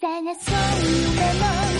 探そう夢も